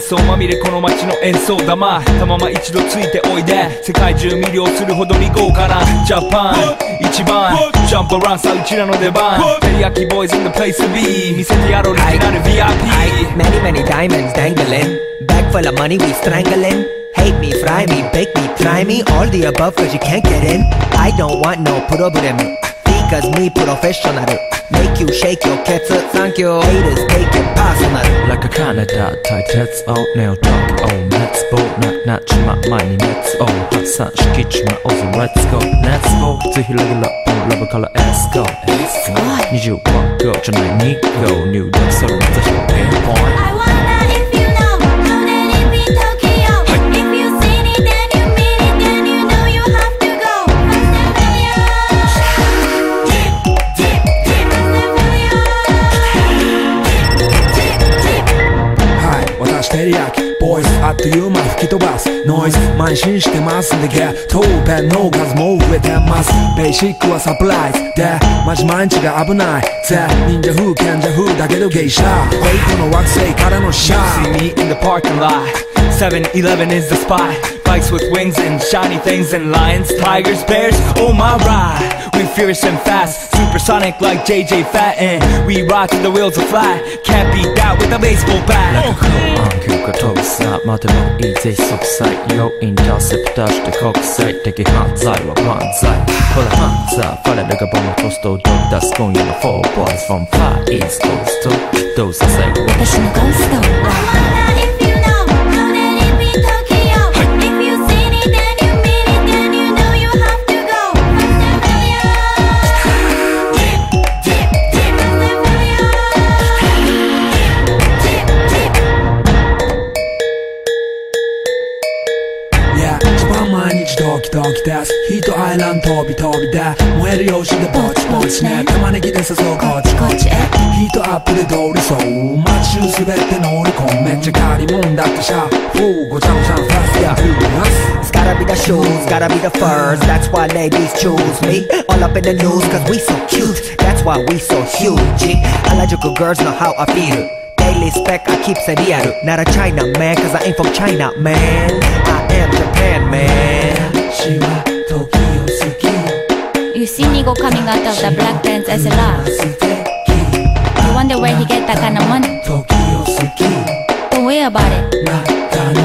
想まみれこの街の演奏玉たまま一度ついておいで世界中魅了するほどに豪華なジャパン一番ジャンプランさうちらの出番テリヤキボーイズ in the place to be 見せてやろうオリジナル VIP Many, many diamonds dangling. Bag full of money, we strangling. Hate me, fry me, bake me, try me. All the above, cause you can't get in. I don't want no problem. Because me professional. Make you shake your cats, thank you. Haters take it personal. Like a Canada 対鉄をネオトークを熱望ななっちま前に熱を発散しきちまおうぜ Let's go Let's go ぜひレギュラーラブから Let's go Let's go 25号じゃない2号入力それ目指して Pinpoint I wonder はい私テリヤキボイスあっという間吹き飛ばす。ノイズ慢心してますんでゲットペンの数も増えてます。ベーシックはサプライズ。でマジ毎日が危ない。ぜ忍者風賢者風だけど芸者フェイクの惑星からのシャ See ー me in the parking lot. 7-Eleven is the spot. Bikes with wings and shiny things and lions, tigers, bears. Oh my ride, we fierce and fast, supersonic like JJ Fat, and we ride till the wheels are flat. Can't beat that with a baseball bat. 暗球が飛ぶさまでもいいぜ即歳よインターセプターして国際的犯罪は万歳これ犯罪ファレルがボムトストをド出す今夜の4 boys from far east coast どうさせ私のゴースト ailem tabi tabide Muher yoşide baç baç ne Temane gideseso kaç kaç e Hito appide doğru so Maçı sübette nori kon Mecce kari mundatte şa Fu gocan şan fas ya It's gotta be the shoes, gotta be the furs. That's why ladies choose me. All up in the news cause we so cute. That's why we so huge. I like you girls know how I feel. Daily spec, I keep it real Not a China man, cause I ain't from China, man. I am Japan, man. She you see me go coming out of the black pants as a love. You wonder where he get that kind of money. Don't worry about it.